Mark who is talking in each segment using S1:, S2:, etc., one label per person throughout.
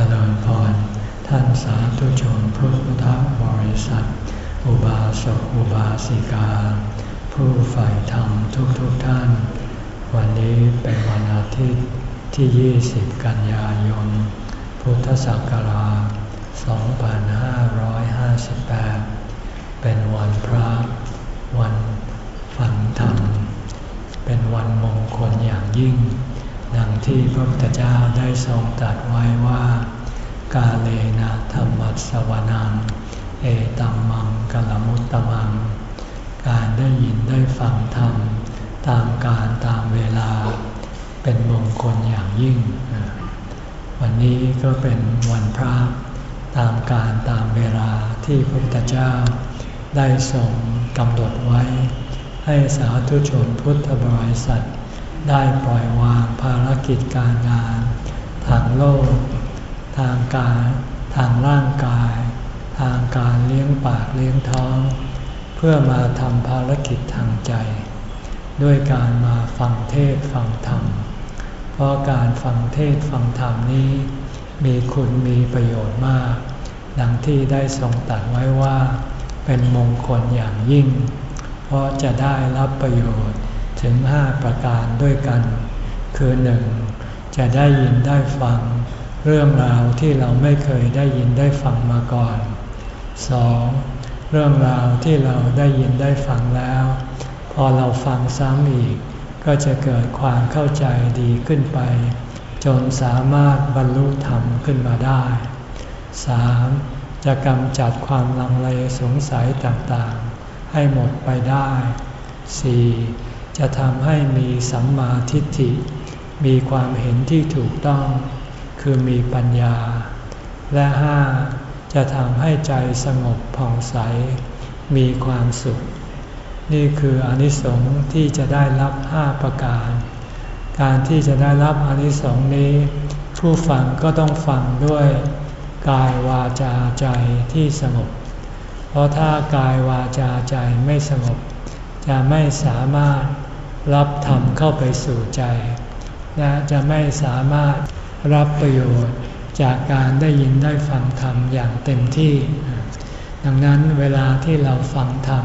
S1: จริญพร ท่านสาธุชนพุทธบริษัท อุบาสกอุบาสิกา ผู้ใฝ่ธรรมทุกทุกท่าน วันนี้เป็นวันอาทิตย์ที่ 20 กันยายน พุทธศักราช 2558 เป็นวันพระ วันฝันธรรม เป็นวันมงคลอย่างยิ่ง ดังที่พระพุทธเจ้าได้ทรงตรัสไว้ว่า กาเลนะธรรมัสวนัง เอตัมมังกลมุตตมัง การได้ยินได้ฟังธรรม ตามการตามเวลา เป็นมงคลอย่างยิ่ง วันนี้ก็เป็นวันพระตามการตามเวลาที่พระพุทธเจ้า ได้ทรงกำหนดไว้ ให้สาธุชนพุทธบริษัท ได้ปล่อยวางภารกิจการงาน ทางโลก ทางการ ทางร่างกาย ทางการเลี้ยงปากเลี้ยงท้อง เพื่อมาทำภารกิจทางใจ ด้วยการมาฟังเทศฟังธรรม เพราะการฟังเทศฟังธรรมนี้ มีคุณมีประโยชน์มาก ดังที่ได้ทรงตัดไว้ว่า เป็นมงคลอย่างยิ่ง เพราะจะได้รับประโยชน์ ถึงห้าประการด้วยกัน คือหนึ่งจะได้ยินได้ฟัง เรื่องราวที่เราไม่เคยได้ยินได้ฟังมาก่อน 2. เรื่องราวที่เราได้ยินได้ฟังแล้ว พอเราฟังซ้ำอีก ก็จะเกิดความเข้าใจดีขึ้นไป จนสามารถบรรลุธรรมขึ้นมาได้ 3. จะกำจัดความลังเลสงสัยต่างๆ ให้หมดไปได้ 4. จะทำให้มีสัมมาทิฏฐิ มีความเห็นที่ถูกต้อง คือมีปัญญา และห้าจะทำให้ใจสงบผ่องใส มีความสุข นี่คืออนิสงส์ที่จะได้รับห้าประการ การที่จะได้รับอนิสงส์นี้ ผู้ฟังก็ต้องฟังด้วยกายวาจาใจที่สงบ เพราะถ้ากายวาจาใจไม่สงบ จะไม่สามารถ รับธรรมเข้าไปสู่ใจ และจะไม่สามารถรับประโยชน์จากการได้ยินได้ฟังธรรมอย่างเต็มที่ ดังนั้นเวลาที่เราฟังธรรม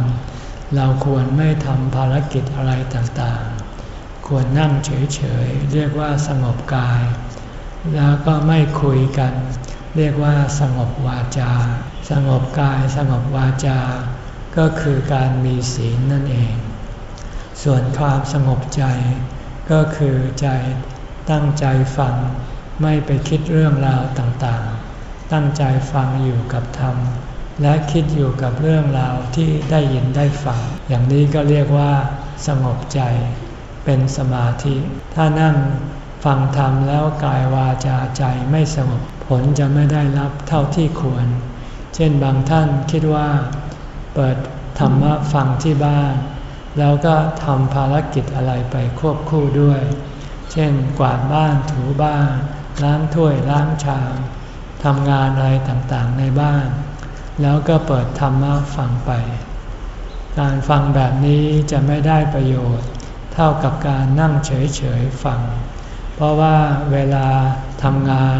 S1: เราควรไม่ทำภารกิจอะไรต่างๆ ควรนั่งเฉยๆ เรียกว่าสงบกาย แล้วก็ไม่คุยกัน เรียกว่าสงบวาจา สงบกายสงบวาจา ก็คือการมีศีลนั่นเอง ส่วนความสงบใจ ก็คือใจตั้งใจฟังไม่ไปคิดเรื่องราวต่างๆ ตั้งใจฟังอยู่กับธรรม และคิดอยู่กับเรื่องราวที่ได้ยินได้ฟัง อย่างนี้ก็เรียกว่า สงบใจ เป็นสมาธิ ถ้านั่งฟังธรรมแล้วกายวาจาใจไม่สงบผลจะไม่ได้รับเท่าที่ควร เช่นบางท่านคิดว่า เปิดธรรมะฟังที่บ้าน แล้วก็ทำภารกิจอะไรไปควบคู่ด้วย เช่น กวาดบ้านถูบ้านล้างถ้วยล้างชามทำงานอะไรต่างๆในบ้าน แล้วก็เปิดธรรมะฟังไป การฟังแบบนี้จะไม่ได้ประโยชน์ เท่ากับการนั่งเฉยๆฟัง เพราะว่าเวลาทำงาน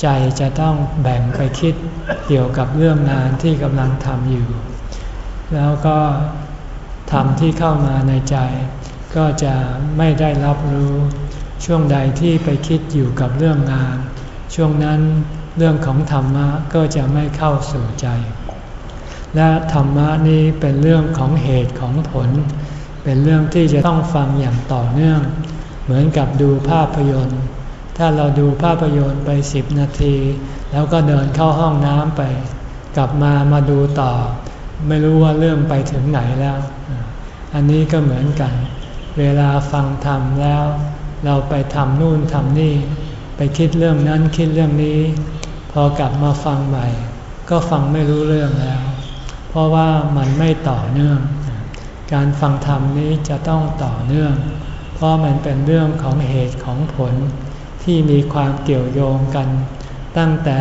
S1: ใจจะต้องแบ่งไปคิดเกี่ยวกับเรื่องงานที่กำลังทำอยู่ แล้วก็ ธรรมที่เข้ามาในใจ ก็จะไม่ได้รับรู้ ช่วงใดที่ไปคิดอยู่กับเรื่องงาน ช่วงนั้นเรื่องของธรรมะก็จะไม่เข้าสู่ใจ และธรรมะนี้เป็นเรื่องของเหตุของผล เป็นเรื่องที่จะต้องฟังอย่างต่อเนื่อง เหมือนกับดูภาพยนตร์ ถ้าเราดูภาพยนตร์ไปสิบนาที แล้วก็เดินเข้าห้องน้ำไป กลับมามาดูต่อ ไม่รู้ว่าเรื่องไปถึงไหนแล้ว อันนี้ก็เหมือนกัน เวลาฟังธรรมแล้ว เราไปทำนู่นทำนี่ ไปคิดเรื่องนั้นคิดเรื่องนี้ พอกลับมาฟังใหม่ ก็ฟังไม่รู้เรื่องแล้ว เพราะว่ามันไม่ต่อเนื่อง การฟังธรรมนี้จะต้องต่อเนื่อง เพราะมันเป็นเรื่องของเหตุของผลที่มีความเกี่ยวโยงกัน ตั้งแต่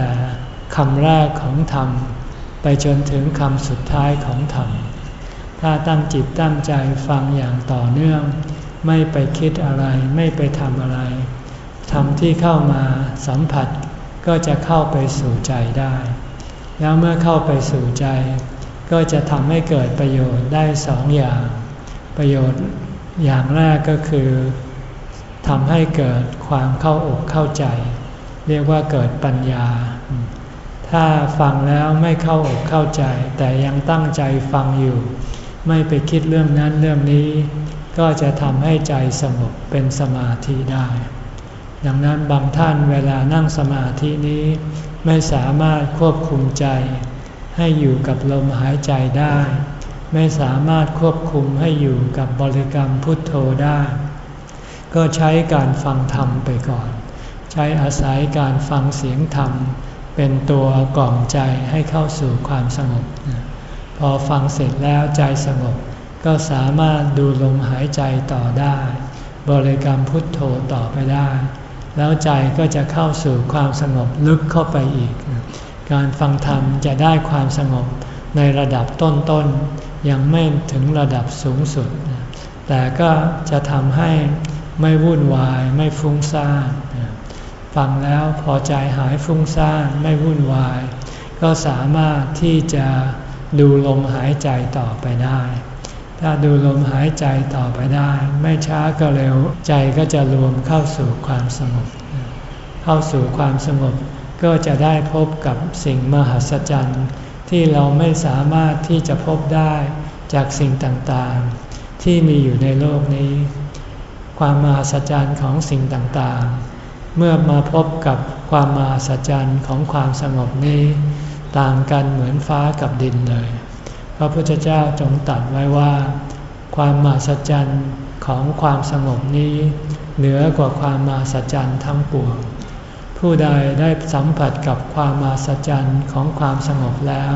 S1: คำแรกของธรรม ไปจนถึงคำสุดท้ายของธรรม ถ้าตั้งจิตตั้งใจฟังอย่างต่อเนื่อง ไม่ไปคิดอะไรไม่ไปทำอะไรทำที่เข้ามาสัมผัสก็จะเข้าไปสู่ใจได้ แล้วเมื่อเข้าไปสู่ใจ ก็จะทำให้เกิดประโยชน์ได้สองอย่าง ประโยชน์อย่างแรกก็คือทำให้เกิดความเข้าอกเข้าใจ เรียกว่าเกิดปัญญา ถ้าฟังแล้วไม่เข้าอกเข้าใจ แต่ยังตั้งใจฟังอยู่ ไม่ไปคิดเรื่องนั้นเรื่องนี้ ก็จะทำให้ใจสงบเป็นสมาธิได้ดังนั้นบางท่านเวลานั่งสมาธินี้ไม่สามารถควบคุมใจ ให้อยู่กับลมหายใจได้ ไม่สามารถควบคุมให้อยู่กับบริกรรมพุทโธได้ ก็ใช้การฟังธรรมไปก่อน ใช้อาศัยการฟังเสียงธรรม เป็นตัวกล่อมใจให้เข้าสู่ความสงบ พอฟังเสร็จแล้วใจสงบ ก็สามารถดูลมหายใจต่อได้ บริกรรมพุทโธต่อไปได้ แล้วใจก็จะเข้าสู่ความสงบลึกเข้าไปอีก การฟังธรรมจะได้ความสงบในระดับต้นๆ ยังไม่ถึงระดับสูงสุด แต่ก็จะทำให้ไม่วุ่นวายไม่ฟุ้งซ่าน ฟังแล้วพอใจหายฟุ้งซ่านไม่วุ่นวาย ก็สามารถที่จะดูลมหายใจต่อไปได้ ถ้าดูลมหายใจต่อไปได้ ไม่ช้าก็เร็วใจก็จะรวมเข้าสู่ความสงบ เข้าสู่ความสงบก็จะได้พบกับสิ่งมหัศจรรย์ที่เราไม่สามารถที่จะพบได้จากสิ่งต่างๆ ที่มีอยู่ในโลกนี้ ความมหัศจรรย์ของสิ่งต่างๆ เมื่อมาพบกับความมหัศจรรย์ของความสงบนี้ ต่างกันเหมือนฟ้ากับดินเลย พระพุทธเจ้าจงตัดไว้ว่า ความมหัศจรรย์ของความสงบนี้ เหนือกว่าความมหัศจรรย์ทั้งปวง ผู้ใดได้สัมผัสกับความมหัศจรรย์ของความสงบแล้ว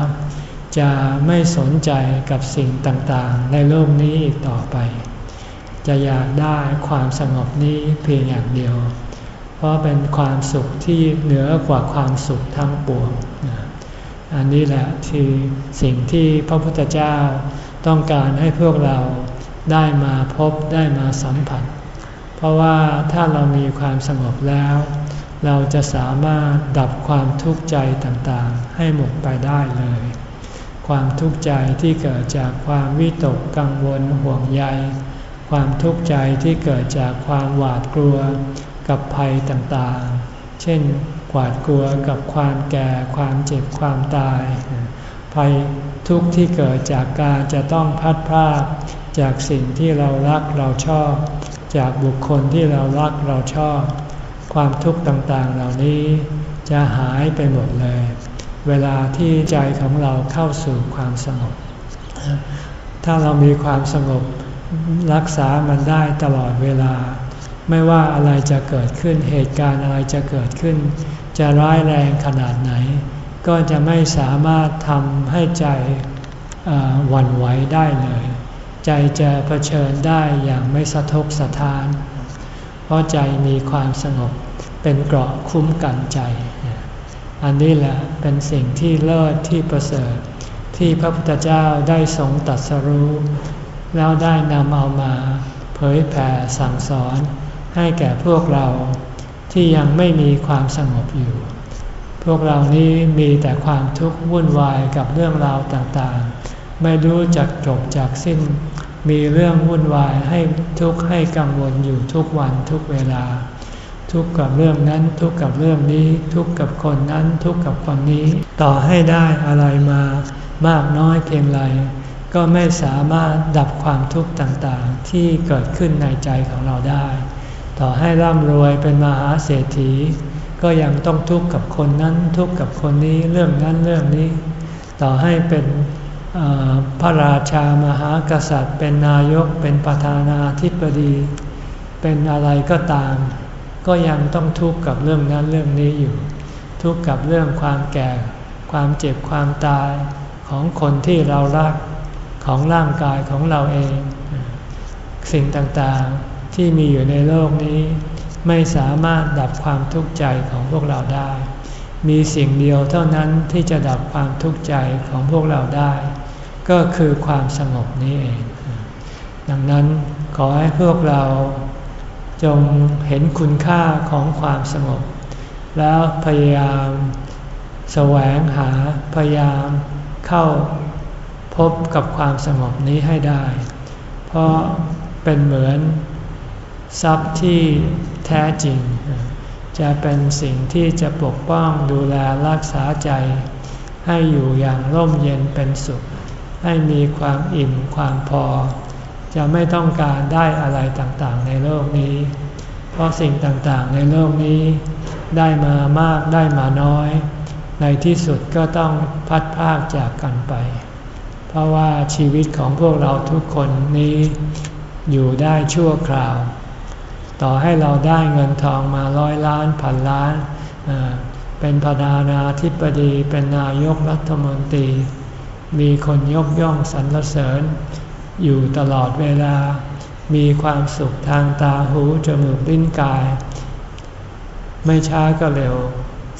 S1: จะไม่สนใจกับสิ่งต่างๆ ในโลกนี้อีกต่อไป จะอยากได้ความสงบนี้เพียงอย่างเดียว เพราะเป็นความสุขที่เหนือกว่าความสุขทั้งปวง อันนี้แหละคือสิ่งที่พระพุทธเจ้าต้องการให้พวกเราได้มาพบได้มาสัมผัส เพราะว่าถ้าเรามีความสงบแล้ว เราจะสามารถดับความทุกข์ใจต่างๆ ให้หมดไปได้เลย ความทุกข์ใจที่เกิดจากความวิตกกังวลห่วงใย ความทุกข์ใจที่เกิดจากความหวาดกลัว กับภัยต่างๆ เช่นหวาดกลัวกับความแก่ความเจ็บความตาย ภัยทุกข์ที่เกิดจากการจะต้องพัดพลาดจากสิ่งที่เรารักเราชอบ จากบุคคลที่เรารักเราชอบ ความทุกข์ต่างๆเหล่านี้จะหายไปหมดเลย เวลาที่ใจของเราเข้าสู่ความสงบ ถ้าเรามีความสงบรักษามันได้ตลอดเวลา ไม่ว่าอะไรจะเกิดขึ้นเหตุการณ์อะไรจะเกิดขึ้น จะร้ายแรงขนาดไหน ก็จะไม่สามารถทำให้ใจหวั่นไหวได้เลย ใจจะเผชิญได้อย่างไม่สะทกสะท้าน เพราะใจมีความสงบเป็นเกราะคุ้มกันใจ อันนี้แหละเป็นสิ่งที่เลิศที่ประเสริฐที่พระพุทธเจ้าได้ทรงตัดสรู้ แล้วได้นำเอามา เผยแผ่สั่งสอน ให้แก่พวกเราที่ยังไม่มีความสงบอยู่ พวกเรานี้มีแต่ความทุกข์วุ่นวายกับเรื่องราวต่างๆ ไม่รู้จักจบจากสิ้น มีเรื่องวุ่นวายให้ทุกข์ให้กังวลอยู่ทุกวันทุกเวลา ทุกข์กับเรื่องนั้นทุกข์กับเรื่องนี้ ทุกข์กับคนนั้นทุกข์กับคนนี้ ต่อให้ได้อะไรมามากน้อยเพียงไรก็ไม่สามารถดับความทุกข์ต่างๆ ที่เกิดขึ้นในใจของเราได้ ต่อให้ร่ำรวยเป็นมหาเศรษฐี ก็ยังต้องทุกข์กับคนนั้นทุกข์กับคนนี้เรื่องนั้นเรื่องนี้ ต่อให้เป็นพระราชามหากษัตริย์ เป็นนายกเป็นประธานาธิบดี เป็นอะไรก็ตาม ก็ยังต้องทุกข์กับเรื่องนั้นเรื่องนี้อยู่ ทุกข์กับเรื่องความแก่ ความเจ็บความตายของคนที่เรารักของร่างกายของเราเอง สิ่งต่างๆ ที่มีอยู่ในโลกนี้ ไม่สามารถดับความทุกข์ใจของพวกเราได้ มีสิ่งเดียวเท่านั้นที่จะดับความทุกข์ใจของพวกเราได้ ก็คือความสงบนี้เอง ดังนั้นขอให้พวกเราจงเห็นคุณค่าของความสงบ แล้วพยายามแสวงหาพยายามเข้าพบกับความสงบนี้ให้ได้ เพราะเป็นเหมือน ทรัพย์ที่แท้จริง จะเป็นสิ่งที่จะปกป้องดูแลรักษาใจ ให้อยู่อย่างร่มเย็นเป็นสุข ให้มีความอิ่มความพอ จะไม่ต้องการได้อะไรต่างๆ ในโลกนี้ เพราะสิ่งต่างๆ ในโลกนี้ ได้มามากได้มาน้อย ในที่สุดก็ต้องพัดพากจากกันไป เพราะว่าชีวิตของพวกเราทุกคนนี้อยู่ได้ชั่วคราว ต่อให้เราได้เงินทองมาร้อยล้านพันล้าน เป็นประธานาธิบดี เป็นนายกรัฐมนตรี มีคนยกย่องสรรเสริญ อยู่ตลอดเวลา มีความสุขทางตาหูจมูกลิ้นกาย ไม่ช้าก็เร็ว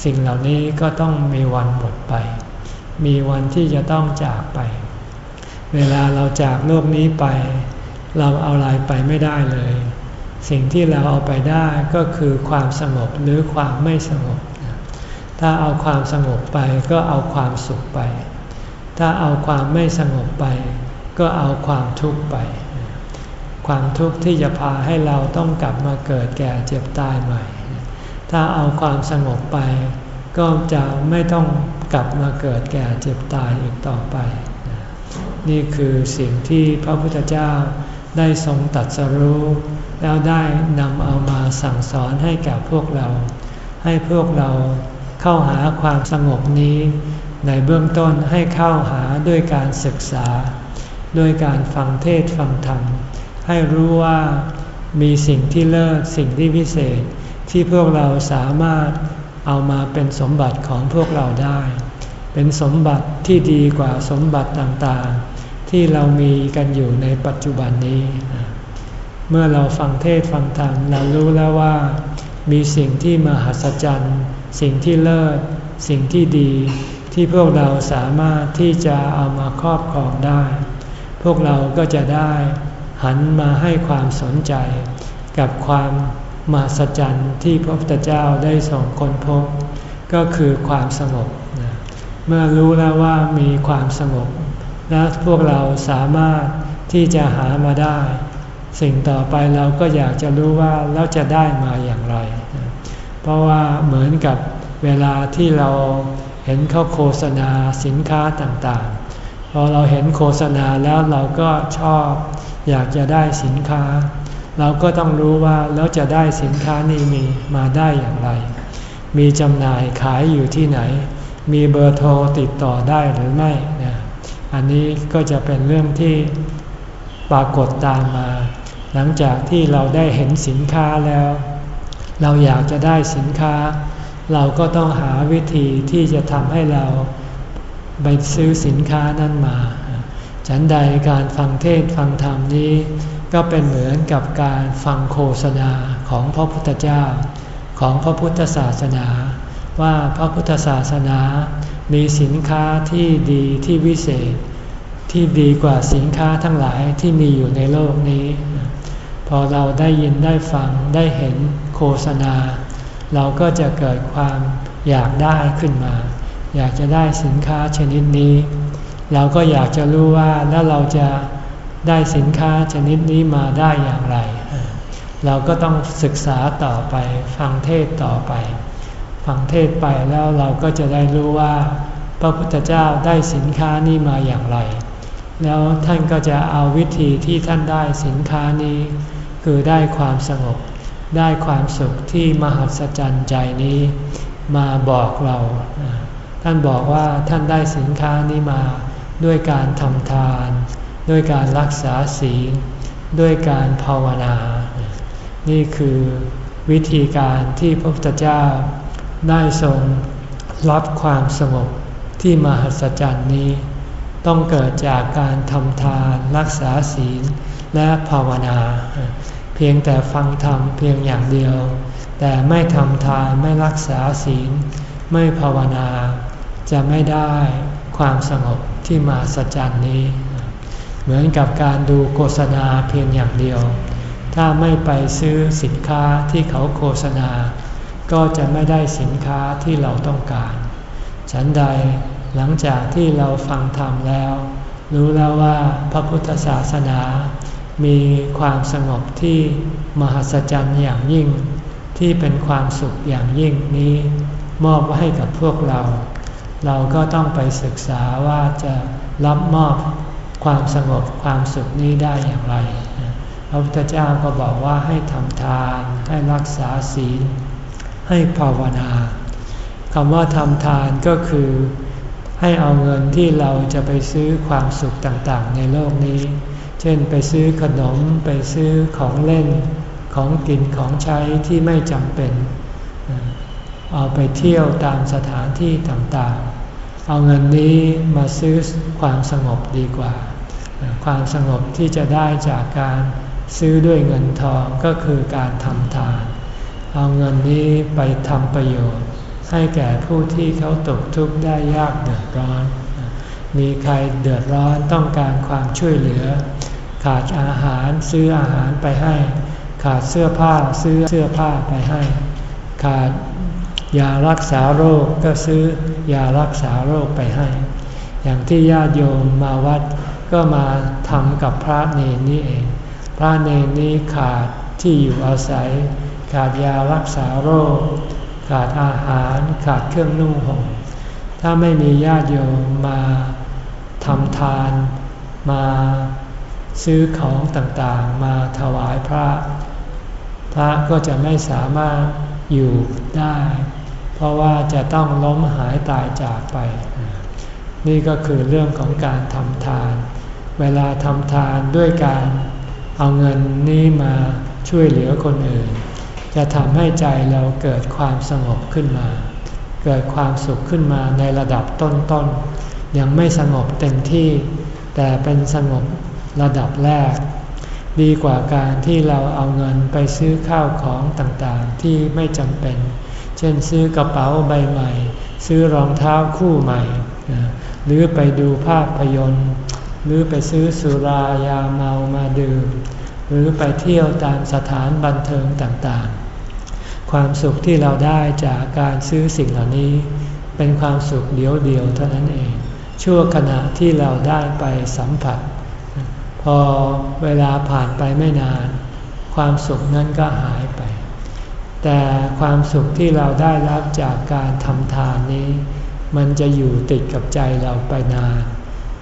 S1: สิ่งเหล่านี้ก็ต้องมีวันหมดไป มีวันที่จะต้องจากไป เวลาเราจากโลกนี้ไป เราเอาอะไรไปไม่ได้เลย สิ่งที่เราเอาไปได้ก็คือความสงบหรือความไม่สงบ ถ้าเอาความสงบไปก็เอาความสุขไป ถ้าเอาความไม่สงบไป ก็เอาความทุกข์ไป ความทุกข์ที่จะพาให้เราต้องกลับมาเกิดแก่เจ็บตายใหม่ ถ้าเอาความสงบไป ก็จะไม่ต้องกลับมาเกิดแก่เจ็บตายอีกต่อไป นี่คือสิ่งที่พระพุทธเจ้า ได้ทรงตัดสรู้ แล้วได้นำเอามาสั่งสอนให้แก่พวกเรา ให้พวกเราเข้าหาความสงบนี้ ในเบื้องต้นให้เข้าหาด้วยการศึกษา ด้วยการฟังเทศฟังธรรม ให้รู้ว่ามีสิ่งที่เลิศสิ่งที่พิเศษ ที่พวกเราสามารถเอามาเป็นสมบัติของพวกเราได้ เป็นสมบัติที่ดีกว่าสมบัติต่างๆ ที่เรามีกันอยู่ในปัจจุบันนี้ เมื่อเราฟังเทศฟังธรรมเรารู้แล้วว่า มีสิ่งที่มหัศจรรย์ สิ่งที่เลิศ สิ่งที่ดี ที่พวกเราสามารถที่จะเอามาครอบครองได้ พวกเราก็จะได้หันมาให้ความสนใจ กับความมหัศจรรย์ที่พระพุทธเจ้าได้ส่งคนพบ ก็คือความสงบ เมื่อรู้แล้วว่ามีความสงบ และพวกเราสามารถที่จะหามาได้ สิ่งต่อไปเราก็อยากจะรู้ว่าเราจะได้มาอย่างไร เพราะว่าเหมือนกับเวลาที่เราเห็นเขาโฆษณาสินค้าต่างๆ พอเราเห็นโฆษณาแล้วเราก็ชอบอยากจะได้สินค้า เราก็ต้องรู้ว่าแล้วจะได้สินค้านี้มีมาได้อย่างไร มีจำหน่ายขายอยู่ที่ไหน มีเบอร์โทรติดต่อได้หรือไม่นะ อันนี้ก็จะเป็นเรื่องที่ปรากฏตามมา หลังจากที่เราได้เห็นสินค้าแล้ว เราอยากจะได้สินค้า เราก็ต้องหาวิธีที่จะทำให้เราไปซื้อสินค้านั้นมา ฉันใดการฟังเทศฟังธรรมนี้ ก็เป็นเหมือนกับการฟังโฆษณาของพระพุทธเจ้า ของพระพุทธศาสนา ว่าพระพุทธศาสนา มีสินค้าที่ดีที่วิเศษ ที่ดีกว่าสินค้าทั้งหลายที่มีอยู่ในโลกนี้ พอเราได้ยินได้ฟังได้เห็นโฆษณา เราก็จะเกิดความอยากได้ขึ้นมา อยากจะได้สินค้าชนิดนี้ เราก็อยากจะรู้ว่าแล้วเราจะได้สินค้าชนิดนี้มาได้อย่างไร เราก็ต้องศึกษาต่อไปฟังเทศต่อไป ฟังเทศไปแล้วเราก็จะได้รู้ว่า พระพุทธเจ้าได้สินค้านี้มาอย่างไร แล้วท่านก็จะเอาวิธีที่ท่านได้สินค้านี้ คือได้ความสงบ ได้ความสุขที่มหัศจรรย์ใจนี้มาบอกเรา ท่านบอกว่าท่านได้สินค้านี้มาด้วยการทำทาน ด้วยการรักษาศีล ด้วยการภาวนา นี่คือวิธีการที่พระพุทธเจ้า ได้ทรงรับความสงบที่มหัศจรรย์นี้ ต้องเกิดจากการทำทานรักษาศีลและภาวนา เพียงแต่ฟังธรรมเพียงอย่างเดียว แต่ไม่ทำทานไม่รักษาศีล ไม่ภาวนา จะไม่ได้ความสงบที่มาสัจจ์นี้ เหมือนกับการดูโฆษณาเพียงอย่างเดียว ถ้าไม่ไปซื้อสินค้าที่เขาโฆษณา ก็จะไม่ได้สินค้าที่เราต้องการ ฉันใดหลังจากที่เราฟังธรรมแล้ว รู้แล้วว่าพระพุทธศาสนา มีความสงบที่มหัศจรรย์อย่างยิ่ง ที่เป็นความสุขอย่างยิ่งนี้ มอบไว้ให้กับพวกเรา เราก็ต้องไปศึกษาว่าจะรับมอบความสงบความสุขนี้ได้อย่างไร พระพุทธเจ้าก็บอกว่าให้ทำทานให้รักษาศีล ให้ภาวนาคำว่าทำทานก็คือ ให้เอาเงินที่เราจะไปซื้อความสุขต่างๆ ในโลกนี้ เช่นไปซื้อขนมไปซื้อของเล่น ของกินของใช้ที่ไม่จำเป็น เอาไปเที่ยวตามสถานที่ต่างๆ เอาเงินนี้มาซื้อความสงบดีกว่า ความสงบที่จะได้จากการซื้อด้วยเงินทองก็คือการทำทาน เอาเงินนี้ไปทำประโยชน์ ให้แก่ผู้ที่เขาตกทุกข์ได้ยากเดือดร้อน มีใครเดือดร้อนต้องการความช่วยเหลือ ขาดอาหารซื้ออาหารไปให้ ขาดเสื้อผ้าซื้อเสื้อผ้าไปให้ ขาดยารักษาโรคก็ซื้อยารักษาโรคไปให้ อย่างที่ญาติโยมมาวัดก็มาทำกับพระเนรนี่เอง พระเนรนี้ขาดที่อยู่อาศัย ขาดยารักษาโรค ขาดอาหารขาดเครื่องนุ่งห่มถ้าไม่มีญาติโยมมาทำทานมาซื้อของต่างๆ มาถวายพระ พระก็จะไม่สามารถอยู่ได้ เพราะว่าจะต้องล้มหายตายจากไป นี่ก็คือเรื่องของการทำทาน เวลาทำทานด้วยการเอาเงินนี้มาช่วยเหลือคนอื่น จะทำให้ใจเราเกิดความสงบขึ้นมา เกิดความสุขขึ้นมาในระดับต้นๆ ยังไม่สงบเต็มที่ แต่เป็นสงบระดับแรก ดีกว่าการที่เราเอาเงินไปซื้อข้าวของต่างๆ ที่ไม่จำเป็น เช่นซื้อกระเป๋าใบใหม่ ซื้อรองเท้าคู่ใหม่ หรือไปดูภาพยนตร์ หรือไปซื้อสุรายาเมามาดื่ม หรือไปเที่ยวตามสถานบันเทิงต่างๆ ความสุขที่เราได้จากการซื้อสิ่งเหล่านี้ เป็นความสุขเดียวเดียวเท่านั้นเอง ชั่วขณะที่เราได้ไปสัมผัส พอเวลาผ่านไปไม่นาน ความสุขนั้นก็หายไป แต่ความสุขที่เราได้รับจากการทำทานนี้ มันจะอยู่ติดกับใจเราไปนาน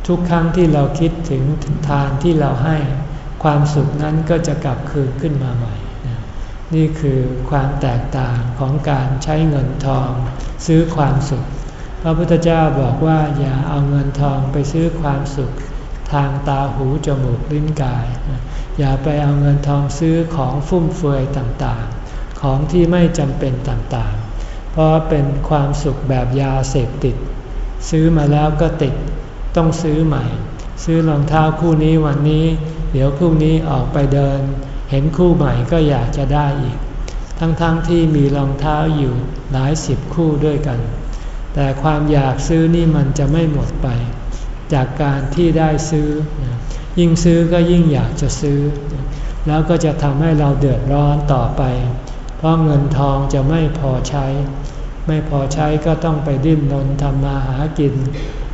S1: ทุกครั้งที่เราคิดถึงทานที่เราให้ ความสุขนั้นก็จะกลับคืนขึ้นมาใหม่ นี่คือความแตกต่างของการใช้เงินทอง ซื้อความสุข พระพุทธเจ้าบอกว่าอย่าเอาเงินทองไปซื้อความสุข ทางตาหูจมูกลิ้นกาย อย่าไปเอาเงินทองซื้อของฟุ่มเฟือยต่างๆ ของที่ไม่จำเป็นต่างๆ เพราะเป็นความสุขแบบยาเสพติด ซื้อมาแล้วก็ติด ต้องซื้อใหม่ ซื้อรองเท้าคู่นี้วันนี้ เดี๋ยวพรุ่งนี้ออกไปเดิน เห็นคู่ใหม่ก็อยากจะได้อีก ทั้งๆทที่มีรองเท้าอยู่หลายสิบคู่ด้วยกัน แต่ความอยากซื้อนี่มันจะไม่หมดไป จากการที่ได้ซื้อ ยิ่งซื้อก็ยิ่งอยากจะซื้อ แล้วก็จะทำให้เราเดือดร้อนต่อไป เพราะเงินทองจะไม่พอใช้ ไม่พอใช้ก็ต้องไปดิ้นรนทำมาหากิน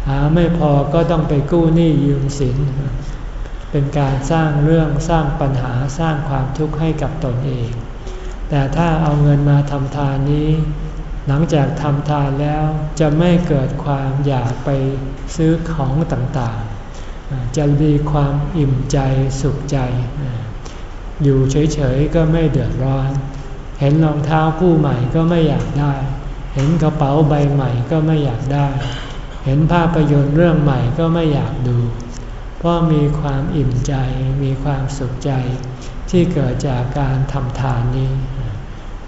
S1: หาไม่พอก็ต้องไปกู้หนี้ยืมสิน เป็นการสร้างเรื่องสร้างปัญหาสร้างความทุกข์ให้กับตนเอง แต่ถ้าเอาเงินมาทำทานนี้ หลังจากทำทานแล้วจะไม่เกิดความอยากไปซื้อของต่างๆ จะมีความอิ่มใจสุขใจ อยู่เฉยๆก็ไม่เดือดร้อน เห็นรองเท้าคู่ใหม่ก็ไม่อยากได้ เห็นกระเป๋าใบใหม่ก็ไม่อยากได้ เห็นภาพยนตร์เรื่องใหม่ก็ไม่อยากดู เพราะมีความอิ่มใจมีความสุขใจที่เกิดจากการทำทานนี้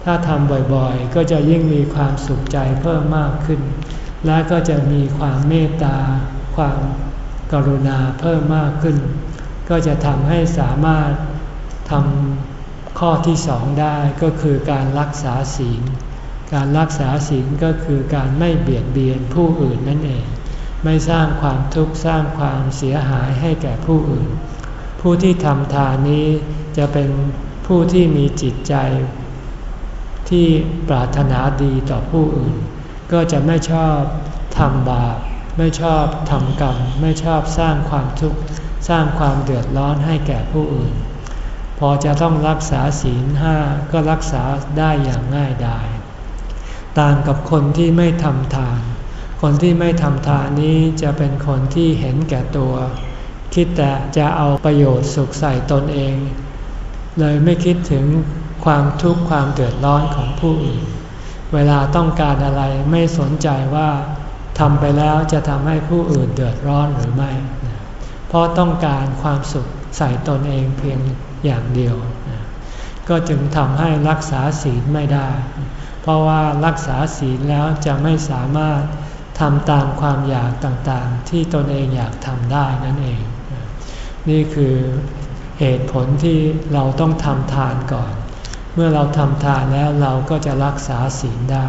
S1: ถ้าทำบ่อยๆ ก็จะยิ่งมีความสุขใจเพิ่มมากขึ้น และก็จะมีความเมตตา ความกรุณาเพิ่มมากขึ้น ก็จะทำให้สามารถทำข้อที่สองได้ก็คือการรักษาศีล การรักษาศีลก็คือการไม่เบียดเบียนผู้อื่นนั่นเอง ไม่สร้างความทุกข์สร้างความเสียหายให้แก่ผู้อื่น ผู้ที่ทำทานนี้จะเป็นผู้ที่มีจิตใจ ที่ปรารถนาดีต่อผู้อื่น ก็จะไม่ชอบทำบาปไม่ชอบทำกรรม ไม่ชอบสร้างความทุกข์สร้างความเดือดร้อนให้แก่ผู้อื่น พอจะต้องรักษาศีลห้าก็รักษาได้อย่างง่ายดาย ต่างกับคนที่ไม่ทำทาน คนที่ไม่ทำทานนี้จะเป็นคนที่เห็นแก่ตัว คิดแต่จะเอาประโยชน์สุขใส่ตนเอง เลยไม่คิดถึงความทุกข์ความเดือดร้อนของผู้อื่น เวลาต้องการอะไรไม่สนใจว่าทำไปแล้วจะทำให้ผู้อื่นเดือดร้อนหรือไม่ เพราะต้องการความสุขใส่ตนเองเพียงอย่างเดียว ก็จึงทำให้รักษาศีลไม่ได้ เพราะว่ารักษาศีลแล้วจะไม่สามารถ ทำตามความอยากต่างๆ ที่ตนเองอยากทำได้นั่นเอง นี่คือเหตุผลที่เราต้องทำทานก่อน เมื่อเราทำทานแล้วเราก็จะรักษาศีลได้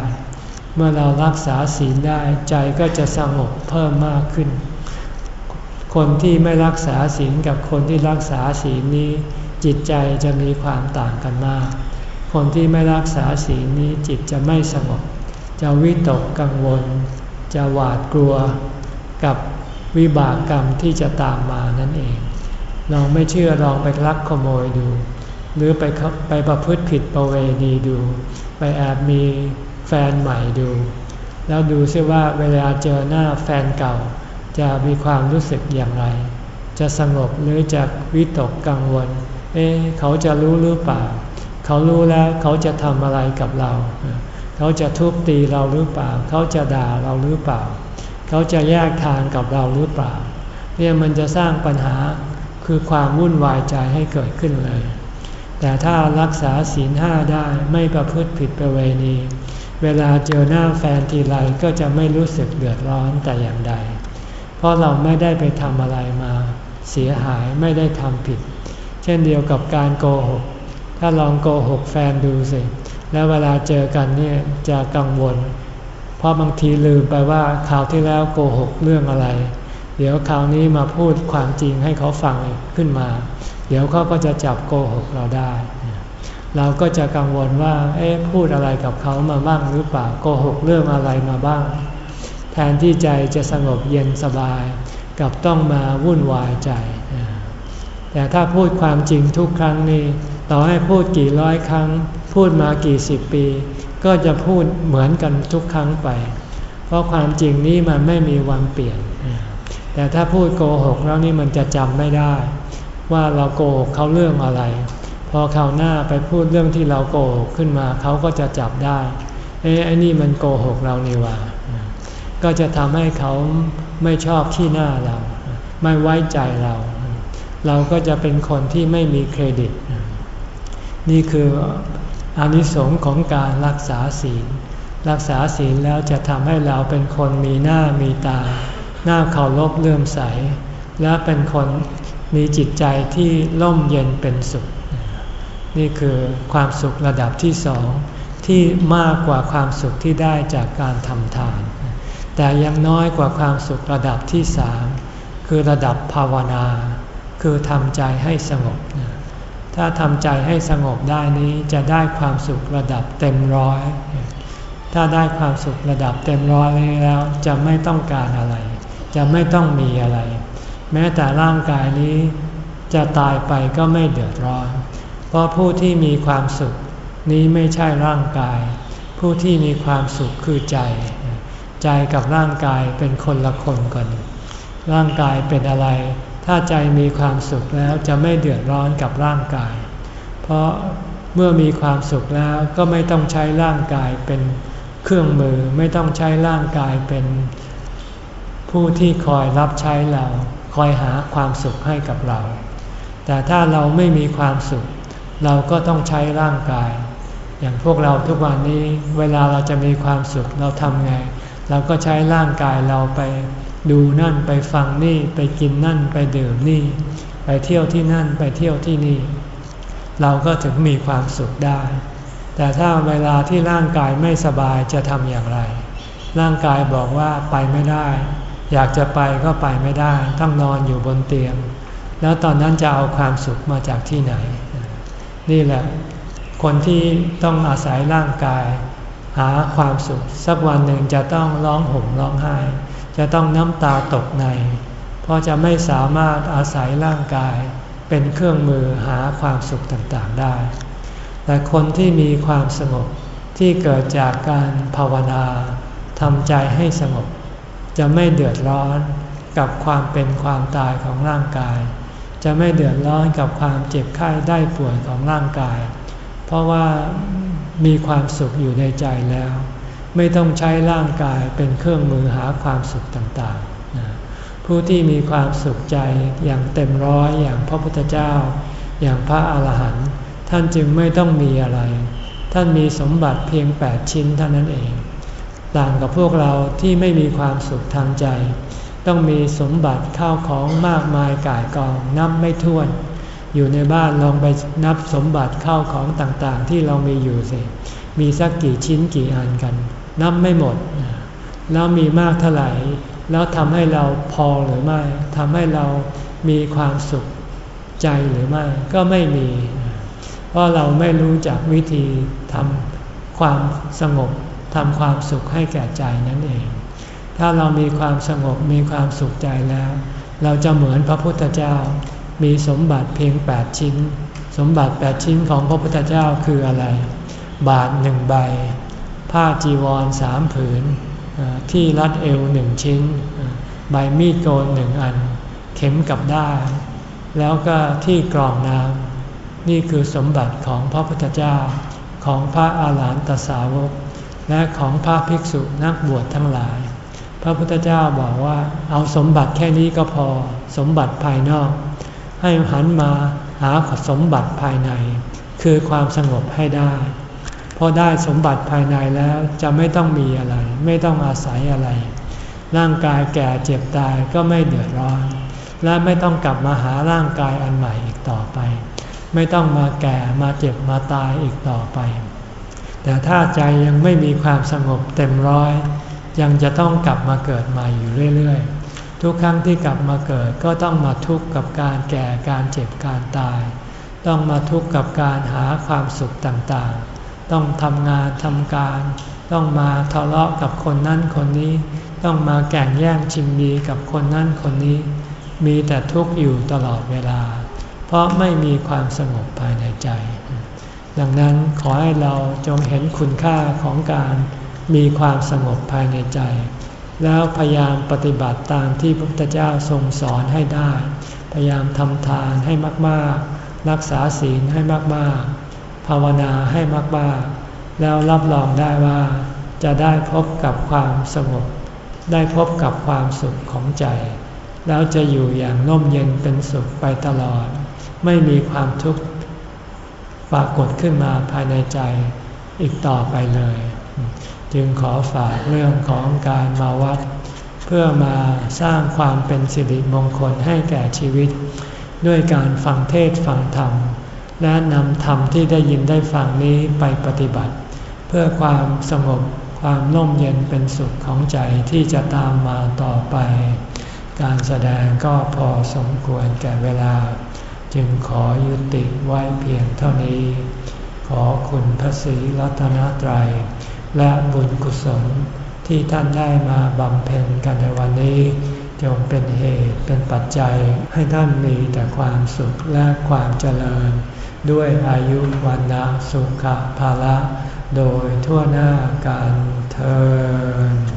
S1: เมื่อเรารักษาศีลได้ใจก็จะสงบเพิ่มมากขึ้น คนที่ไม่รักษาศีลกับคนที่รักษาศีลนี้ จิตใจจะมีความต่างกันมาก คนที่ไม่รักษาศีลนี้จิตจะไม่สงบ จะวิตกกังวล จะหวาดกลัวกับวิบากกรรมที่จะตามมานั่นเอง ลองไม่เชื่อลองไปลักขโมยดู หรือไปไปประพฤติผิดประเวณีดู ไปแอบมีแฟนใหม่ดู แล้วดูซิว่าเวลาเจอหน้าแฟนเก่า จะมีความรู้สึกอย่างไร จะสงบหรือจะวิตกกังวล เอ๊เขาจะรู้หรือเปล่า เขารู้แล้วเขาจะทำอะไรกับเรา เขาจะทุบตีเราหรือเปล่า เขาจะด่าเราหรือเปล่า เขาจะแยกทางกับเราหรือเปล่า เนี่ยมันจะสร้างปัญหาคือความวุ่นวายใจให้เกิดขึ้นเลย แต่ถ้ารักษาศีลห้าได้ไม่ประพฤติผิดประเวณี เวลาเจอหน้าแฟนทีไรก็จะไม่รู้สึกเดือดร้อนแต่อย่างใด เพราะเราไม่ได้ไปทำอะไรมา เสียหายไม่ได้ทำผิด เช่นเดียวกับการโกหก ถ้าลองโกหกแฟนดูสิ แล้วเวลาเจอกันเนี่ยจะกังวล เพราะบางทีลืมไปว่าคราวที่แล้วโกหกเรื่องอะไร เดี๋ยวคราวนี้มาพูดความจริงให้เขาฟังขึ้นมา เดี๋ยวเขาก็จะจับโกหกเราได้ เราก็จะกังวลว่า เอ๊ะพูดอะไรกับเขามาบ้างหรือเปล่าโกหกเรื่องอะไรมาบ้าง แทนที่ใจจะสงบเย็นสบาย กับต้องมาวุ่นวายใจ แต่ถ้าพูดความจริงทุกครั้งนี้ต่อให้พูดกี่ร้อยครั้ง พูดมากี่สิบปี ก็จะพูดเหมือนกันทุกครั้งไป เพราะความจริงนี้มันไม่มีวันเปลี่ยน แต่ถ้าพูดโกหกแล้วนี่มันจะจำไม่ได้ ว่าเราโกหกเขาเรื่องอะไร พอคราวหน้าไปพูดเรื่องที่เราโกหกขึ้นมาเขาก็จะจับได้ เอ้ไอ้นี่มันโกหกเรานี่ว่า ก็จะทำให้เขาไม่ชอบที่หน้าเรา ไม่ไว้ใจเรา เราก็จะเป็นคนที่ไม่มีเครดิต นี่คือ อานิสงส์ของการรักษาศีล รักษาศีลแล้วจะทำให้เราเป็นคนมีหน้ามีตา หน้าเคารพเลื่อมใส และเป็นคนมีจิตใจที่ล่มเย็นเป็นสุข นี่คือความสุขระดับที่สองที่มากกว่าความสุขที่ได้จากการทำทาน แต่ยังน้อยกว่าความสุขระดับที่สามคือระดับภาวนา คือทำใจให้สงบ ถ้าทำใจให้สงบได้นี้จะได้ความสุขระดับเต็มร้อย ถ้าได้ความสุขระดับเต็มร้อยแล้วจะไม่ต้องการอะไร จะไม่ต้องมีอะไร แม้แต่ร่างกายนี้จะตายไปก็ไม่เดือดร้อน เพราะผู้ที่มีความสุขนี้ไม่ใช่ร่างกาย ผู้ที่มีความสุขคือใจ ใจกับร่างกายเป็นคนละคนกัน ร่างกายเป็นอะไร ถ้าใจมีความสุขแล้วจะไม่เดือดร้อนกับร่างกาย เพราะเมื่อมีความสุขแล้วก็ไม่ต้องใช้ร่างกายเป็นเครื่องมือไม่ต้องใช้ร่างกายเป็นผู้ที่คอยรับใช้เรา คอยหาความสุขให้กับเรา แต่ถ้าเราไม่มีความสุข เราก็ต้องใช้ร่างกาย อย่างพวกเราทุกวันนี้เวลาเราจะมีความสุขเราทำไง เราก็ใช้ร่างกายเราไป ดูนั่นไปฟังนี่ไปกินนั่นไปดื่มนี่ ไปเที่ยวที่นั่นไปเที่ยวที่นี่ เราก็ถึงมีความสุขได้ แต่ถ้าเวลาที่ร่างกายไม่สบายจะทำอย่างไร ร่างกายบอกว่าไปไม่ได้ อยากจะไปก็ไปไม่ได้ ต้องนอนอยู่บนเตียง แล้วตอนนั้นจะเอาความสุขมาจากที่ไหน นี่แหละ คนที่ต้องอาศัยร่างกาย หาความสุข สักวันหนึ่งจะต้องร้องห่มร้องไห้ จะต้องน้ำตาตกใน เพราะจะไม่สามารถอาศัยร่างกาย เป็นเครื่องมือหาความสุขต่างๆได้ แต่คนที่มีความสงบที่เกิดจากการภาวนาทำใจให้สงบ จะไม่เดือดร้อนกับความเป็นความตายของร่างกาย จะไม่เดือดร้อนกับความเจ็บไข้ได้ป่วยของร่างกาย เพราะว่ามีความสุขอยู่ในใจแล้ว ไม่ต้องใช้ร่างกายเป็นเครื่องมือหาความสุขต่างๆ ผู้ที่มีความสุขใจอย่างเต็มร้อยอย่างพระพุทธเจ้า อย่างพระอาหารหันต์ท่านจึงไม่ต้องมีอะไร ท่านมีสมบัติเพียงแปดชิ้นเท่านั้นเอง ต่างกับพวกเราที่ไม่มีความสุขทางใจ ต้องมีสมบัติข้าวของมากมายก่ายกองนับไม่ถ้วน อยู่ในบ้านลองไปนับสมบัติข้าวของต่างๆ ที่เรามีอยู่สิมีสักกี่ชิ้นกี่อันกัน นับไม่หมด แล้วมีมากเท่าไหร่ แล้วทำให้เราพอหรือไม่ทำให้เรามีความสุขใจหรือไม่ ก็ไม่มี เพราะเราไม่รู้จักวิธีทำความสงบทำความสุขให้แก่ใจนั่นเอง ถ้าเรามีความสงบมีความสุขใจแล้ว เราจะเหมือนพระพุทธเจ้า มีสมบัติเพียงแปดชิ้น สมบัติแปดชิ้นของพระพุทธเจ้าคืออะไร บาทหนึ่งใบ ผ้าจีวรสามผืน ที่รัดเอวหนึ่งชิ้น ใบมีดโกนหนึ่งอัน เข็มกับด้าแล้วก็ที่กรองน้ำนี่คือสมบัติของพระพุทธเจ้าของพระอาหารหันตสาวก และของพระภิกษุนักบวชทั้งหลาย พระพุทธเจ้าบอกว่าเอาสมบัติแค่นี้ก็พอสมบัติภายนอก ให้หันมาหาสมบัติภายใน คือความสงบให้ได้ พอได้สมบัติภายในแล้วจะไม่ต้องมีอะไร ไม่ต้องอาศัยอะไร ร่างกายแก่เจ็บตายก็ไม่เดือดร้อน และไม่ต้องกลับมาหาร่างกายอันใหม่อีกต่อไป ไม่ต้องมาแก่มาเจ็บมาตายอีกต่อไป แต่ถ้าใจยังไม่มีความสงบเต็มร้อย ยังจะต้องกลับมาเกิดใหม่อยู่เรื่อยๆ ทุกครั้งที่กลับมาเกิดก็ต้องมาทุกข์กับการแก่การเจ็บการตาย ต้องมาทุกข์กับการหาความสุขต่างๆ ต้องทำงานทำการ ต้องมาทะเลาะกับคนนั้นคนนี้ ต้องมาแก่งแย่งชิงดีกับคนนั้นคนนี้ มีแต่ทุกข์อยู่ตลอดเวลา เพราะไม่มีความสงบภายในใจ ดังนั้นขอให้เราจงเห็นคุณค่าของการมีความสงบภายในใจ แล้วพยายามปฏิบัติตามที่พระพุทธเจ้าทรงสอนให้ได้ พยายามทำทานให้มากๆ รักษาศีลให้มากๆ ภาวนาให้มากๆแล้วรับรองได้ว่า จะได้พบกับความสงบ ได้พบกับความสุขของใจ แล้วจะอยู่อย่างน่มเย็นเป็นสุขไปตลอด ไม่มีความทุกข์ปรากฏขึ้นมาภายในใจอีกต่อไปเลย จึงขอฝากเรื่องของการมาวัด เพื่อมาสร้างความเป็นสิริมงคลให้แก่ชีวิต ด้วยการฟังเทศฟังธรรม และนำธรรมที่ได้ยินได้ฟังนี้ไปปฏิบัติ เพื่อความสงบความน่มเย็นเป็นสุขของใจที่จะตามมาต่อไป การแสดงก็พอสมควรแก่เวลา จึงขอยุติไว้เพียงเท่านี้ ขอคุณพระศรีรัตนตรัย และบุญกุศลที่ท่านได้มาบำเพ็ญกันในวันนี้จงเป็นเหตุเป็นปัจจัยให้ท่านมีแต่ความสุขและความเจริญ ด้วยอายุวันนะสุขภาละ โดยทั่วหน้ากันเธอ